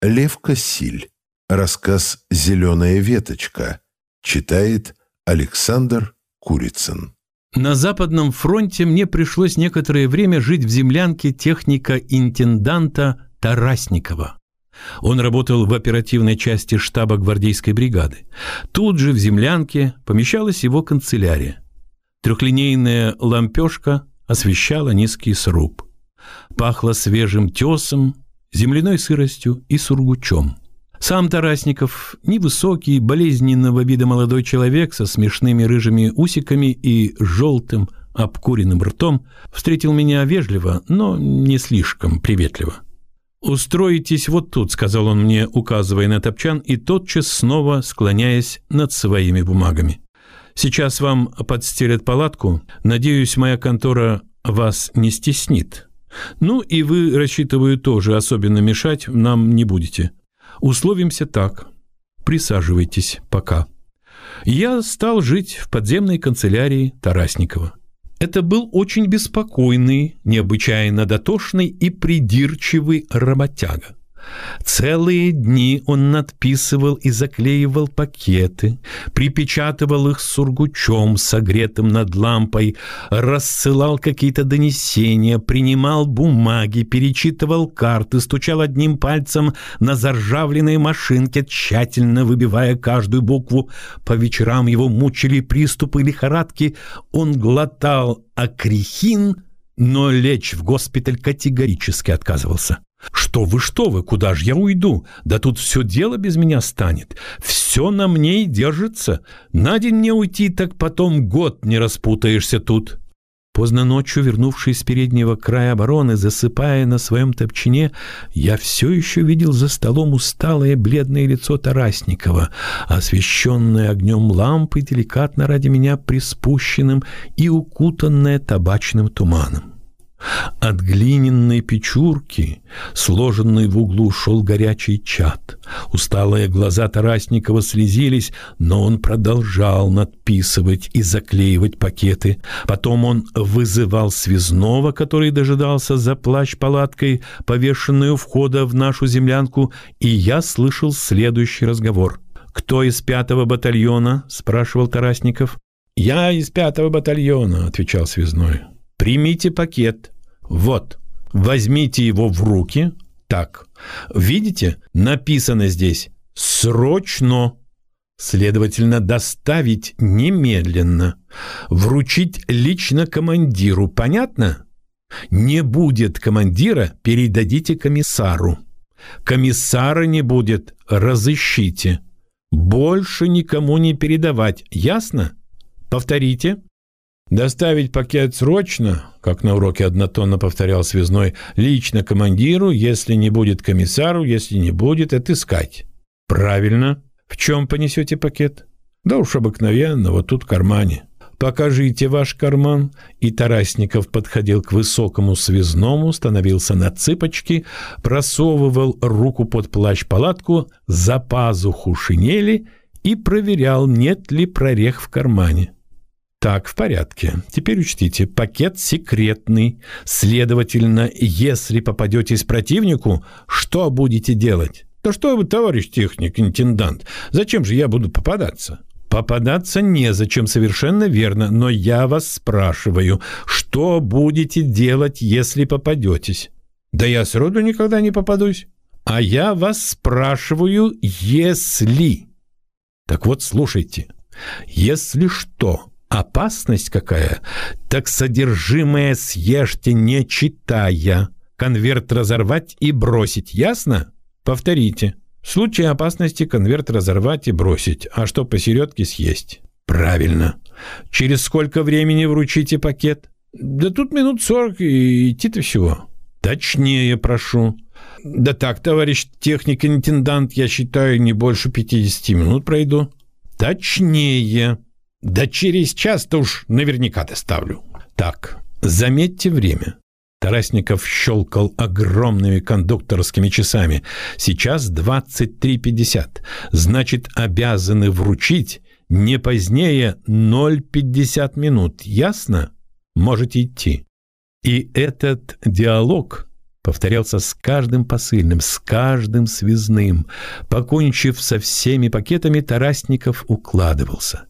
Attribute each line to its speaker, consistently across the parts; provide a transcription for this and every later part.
Speaker 1: Лев Кассиль. Рассказ «Зеленая веточка». Читает Александр Курицын.
Speaker 2: На Западном фронте мне пришлось некоторое время жить в землянке техника-интенданта Тарасникова. Он работал в оперативной части штаба гвардейской бригады. Тут же в землянке помещалась его канцелярия. Трехлинейная лампешка освещала низкий сруб. Пахло свежим тесом, земляной сыростью и сургучом. Сам Тарасников, невысокий, болезненного вида молодой человек со смешными рыжими усиками и желтым обкуренным ртом, встретил меня вежливо, но не слишком приветливо. «Устроитесь вот тут», — сказал он мне, указывая на топчан и тотчас снова склоняясь над своими бумагами. «Сейчас вам подстелят палатку. Надеюсь, моя контора вас не стеснит. Ну и вы, рассчитываю, тоже особенно мешать нам не будете. Условимся так. Присаживайтесь пока. Я стал жить в подземной канцелярии Тарасникова. Это был очень беспокойный, необычайно дотошный и придирчивый работяга. Целые дни он надписывал и заклеивал пакеты, припечатывал их сургучом, согретым над лампой, рассылал какие-то донесения, принимал бумаги, перечитывал карты, стучал одним пальцем на заржавленной машинке, тщательно выбивая каждую букву. По вечерам его мучили приступы лихорадки, он глотал акрихин, но лечь в госпиталь категорически отказывался. «Что вы, что вы, куда же я уйду? Да тут все дело без меня станет. Все на мне и держится. На день мне уйти, так потом год не распутаешься тут». Поздно ночью, вернувшись с переднего края обороны, засыпая на своем топчине, я все еще видел за столом усталое бледное лицо Тарасникова, освещенное огнем лампы, деликатно ради меня приспущенным и укутанное табачным туманом. От глиняной печурки, сложенной в углу, шел горячий чад. Усталые глаза Тарасникова слезились, но он продолжал надписывать и заклеивать пакеты. Потом он вызывал связного, который дожидался за плащ-палаткой, повешенную входа в нашу землянку, и я слышал следующий разговор. «Кто из пятого батальона?» – спрашивал Тарасников. «Я из пятого батальона», – отвечал связной. Примите пакет. Вот. Возьмите его в руки. Так. Видите? Написано здесь «срочно». Следовательно, доставить немедленно. Вручить лично командиру. Понятно? Не будет командира, передадите комиссару. Комиссара не будет, разыщите. Больше никому не передавать. Ясно? Повторите. Доставить пакет срочно, как на уроке однотонно повторял связной, лично командиру, если не будет комиссару, если не будет, отыскать. Правильно. В чем понесете пакет? Да уж обыкновенно, вот тут в кармане. Покажите ваш карман. И Тарасников подходил к высокому связному, становился на цыпочки, просовывал руку под плащ-палатку, за пазуху шинели и проверял, нет ли прорех в кармане. Так, в порядке. Теперь учтите, пакет секретный. Следовательно, если попадетесь противнику, что будете делать? Да что вы, товарищ техник-интендант, зачем же я буду попадаться? Попадаться незачем, совершенно верно, но я вас спрашиваю, что будете делать, если попадетесь? Да я сроду никогда не попадусь. А я вас спрашиваю, если... Так вот, слушайте, если что, Опасность какая? Так содержимое съешьте, не читая. Конверт разорвать и бросить, ясно? Повторите. В случае опасности конверт разорвать и бросить, а что посередке съесть. Правильно. Через сколько времени вручите пакет? Да тут минут сорок и идти-то всего. Точнее прошу. Да так, товарищ техник-интендант, я считаю, не больше 50 минут пройду. Точнее. Да через час-то уж наверняка доставлю. Так, заметьте время. Тарасников щелкал огромными кондукторскими часами. Сейчас 23.50. Значит, обязаны вручить не позднее 0.50 минут. Ясно? Можете идти. И этот диалог повторялся с каждым посыльным, с каждым связным. Покончив со всеми пакетами, Тарасников укладывался.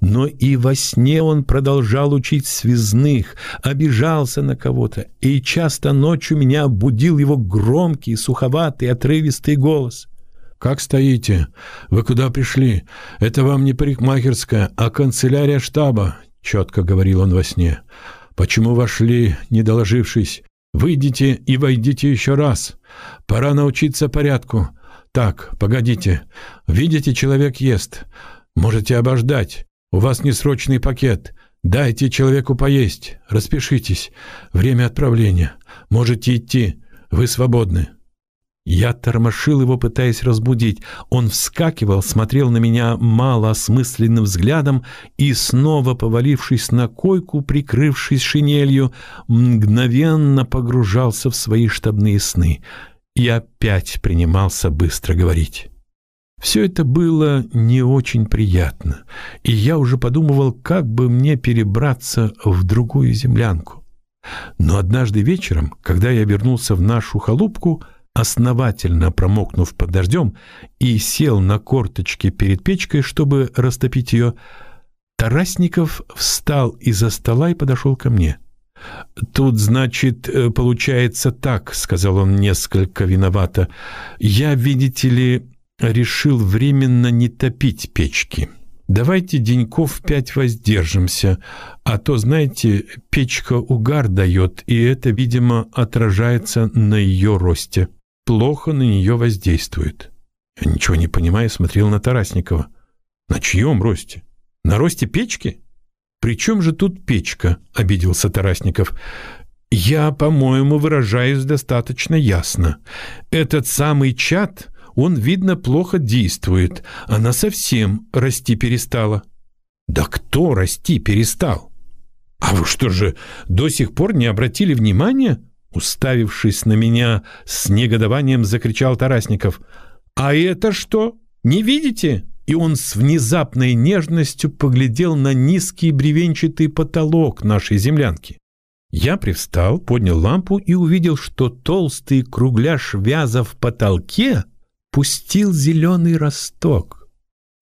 Speaker 2: Но и во сне он продолжал учить связных, обижался на кого-то, и часто ночью меня будил его громкий, суховатый, отрывистый голос. «Как стоите? Вы куда пришли? Это вам не парикмахерская, а канцелярия штаба», — четко говорил он во сне. «Почему вошли, не доложившись? Выйдите и войдите еще раз. Пора научиться порядку. Так, погодите. Видите, человек ест. Можете обождать. У вас несрочный пакет. Дайте человеку поесть. Распишитесь. Время отправления. Можете идти. Вы свободны». Я тормошил его, пытаясь разбудить. Он вскакивал, смотрел на меня малоосмысленным взглядом и, снова повалившись на койку, прикрывшись шинелью, мгновенно погружался в свои штабные сны. И опять принимался быстро говорить. Все это было не очень приятно, и я уже подумывал, как бы мне перебраться в другую землянку. Но однажды вечером, когда я вернулся в нашу халупку, основательно промокнув под дождем, и сел на корточки перед печкой, чтобы растопить ее, Тарасников встал из-за стола и подошел ко мне. «Тут, значит, э, получается так», — сказал он несколько виновато. «Я, видите ли, решил временно не топить печки». Давайте деньков пять воздержимся, а то, знаете, печка угар дает, и это, видимо, отражается на ее росте плохо на нее воздействует. Я ничего не понимая, смотрел на Тарасникова. На чьем росте? На росте печки? При чем же тут печка? Обиделся Тарасников. Я, по-моему, выражаюсь достаточно ясно. Этот самый чат, он, видно, плохо действует. Она совсем расти перестала. Да кто расти перестал? А вы что же, до сих пор не обратили внимания? Уставившись на меня с негодованием, закричал Тарасников. «А это что? Не видите?» И он с внезапной нежностью поглядел на низкий бревенчатый потолок нашей землянки. Я привстал, поднял лампу и увидел, что толстый кругляш вяза в потолке пустил зеленый росток.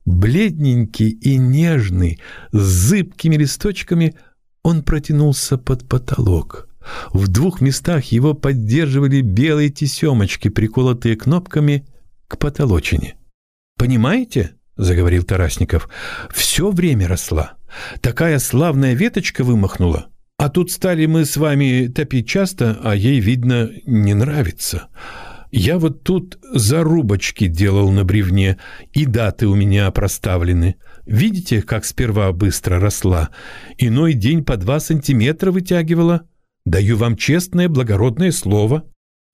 Speaker 2: Бледненький и нежный, с зыбкими листочками, он протянулся под потолок. В двух местах его поддерживали белые тесемочки, приколотые кнопками к потолочине. «Понимаете?» — заговорил Тарасников. «Все время росла. Такая славная веточка вымахнула. А тут стали мы с вами топить часто, а ей, видно, не нравится. Я вот тут зарубочки делал на бревне, и даты у меня проставлены. Видите, как сперва быстро росла? Иной день по два сантиметра вытягивала». Даю вам честное, благородное слово.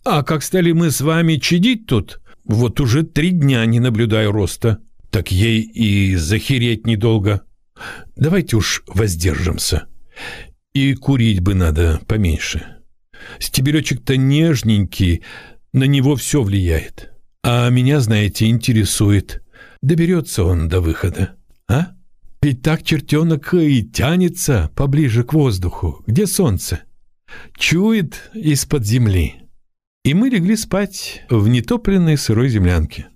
Speaker 2: А как стали мы с вами чадить тут, вот уже три дня не наблюдаю роста. Так ей и захереть недолго. Давайте уж воздержимся. И курить бы надо поменьше. Стебелечек-то нежненький, на него все влияет. А меня, знаете, интересует, доберется он до выхода, а? Ведь так чертенок и тянется поближе к воздуху, где солнце. Чует из-под земли. И мы легли спать в нетопленной сырой землянке.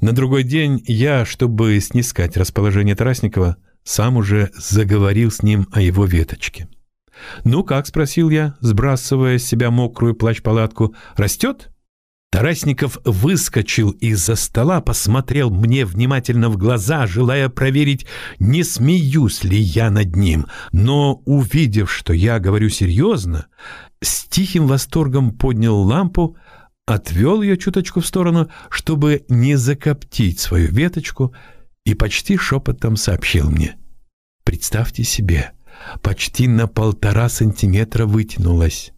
Speaker 2: На другой день я, чтобы снискать расположение Тарасникова, сам уже заговорил с ним о его веточке. «Ну как?» — спросил я, сбрасывая с себя мокрую плащ-палатку. «Растет?» Тарасников выскочил из-за стола, посмотрел мне внимательно в глаза, желая проверить, не смеюсь ли я над ним. Но, увидев, что я говорю серьезно, с тихим восторгом поднял лампу, отвел ее чуточку в сторону, чтобы не закоптить свою веточку, и почти шепотом сообщил мне. «Представьте себе, почти на полтора сантиметра вытянулась.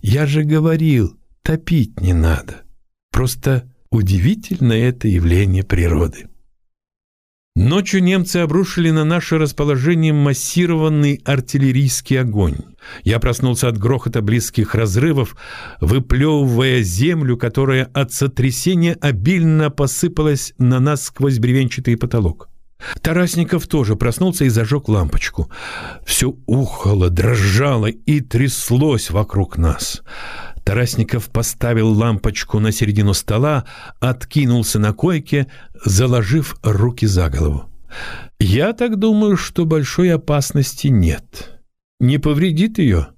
Speaker 2: Я же говорил, топить не надо». Просто удивительное это явление природы. Ночью немцы обрушили на наше расположение массированный артиллерийский огонь. Я проснулся от грохота близких разрывов, выплевывая землю, которая от сотрясения обильно посыпалась на нас сквозь бревенчатый потолок. Тарасников тоже проснулся и зажег лампочку. Все ухало, дрожало и тряслось вокруг нас. Тарасников поставил лампочку на середину стола, откинулся на койке, заложив руки за голову. «Я так думаю, что большой опасности нет. Не повредит ее?»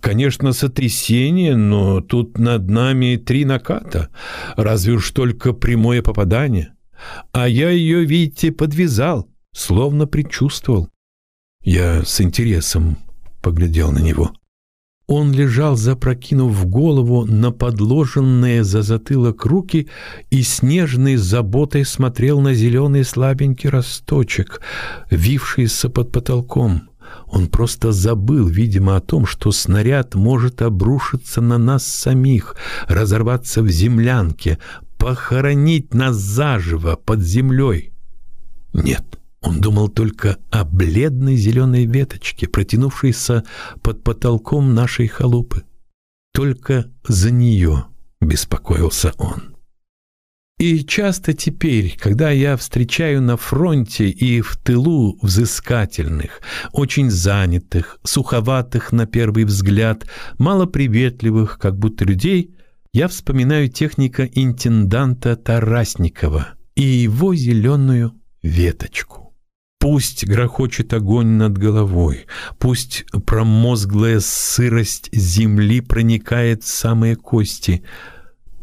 Speaker 2: Конечно, сотрясение, но тут над нами три наката, разве уж только прямое попадание. А я ее, видите, подвязал, словно предчувствовал. Я с интересом поглядел на него. Он лежал, запрокинув голову на подложенные за затылок руки и с нежной заботой смотрел на зеленый слабенький росточек, вившийся под потолком. Он просто забыл, видимо, о том, что снаряд может обрушиться на нас самих, разорваться в землянке, похоронить нас заживо под землей. Нет, он думал только о бледной зеленой веточке, протянувшейся под потолком нашей халупы. Только за нее беспокоился он. И часто теперь, когда я встречаю на фронте и в тылу взыскательных, очень занятых, суховатых на первый взгляд, малоприветливых, как будто людей, я вспоминаю техника интенданта Тарасникова и его зеленую веточку. Пусть грохочет огонь над головой, пусть промозглая сырость земли проникает в самые кости,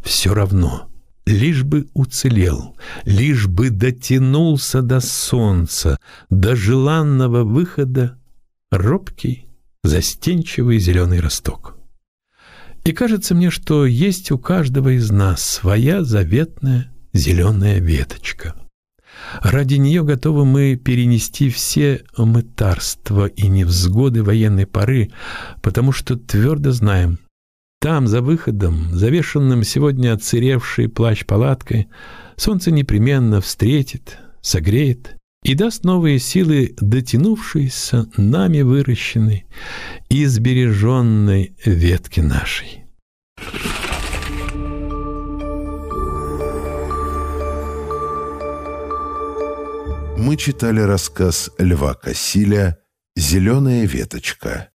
Speaker 2: все равно — лишь бы уцелел, лишь бы дотянулся до солнца, до желанного выхода робкий, застенчивый зеленый росток. И кажется мне, что есть у каждого из нас своя заветная зеленая веточка. Ради нее готовы мы перенести все мытарства и невзгоды военной поры, потому что твердо знаем, там, за выходом, завешенным сегодня отсыревшей плащ-палаткой, солнце непременно встретит, согреет и даст новые силы дотянувшейся, нами выращенной и сбереженной ветки нашей.
Speaker 1: Мы читали рассказ Льва Кассиля «Зеленая веточка».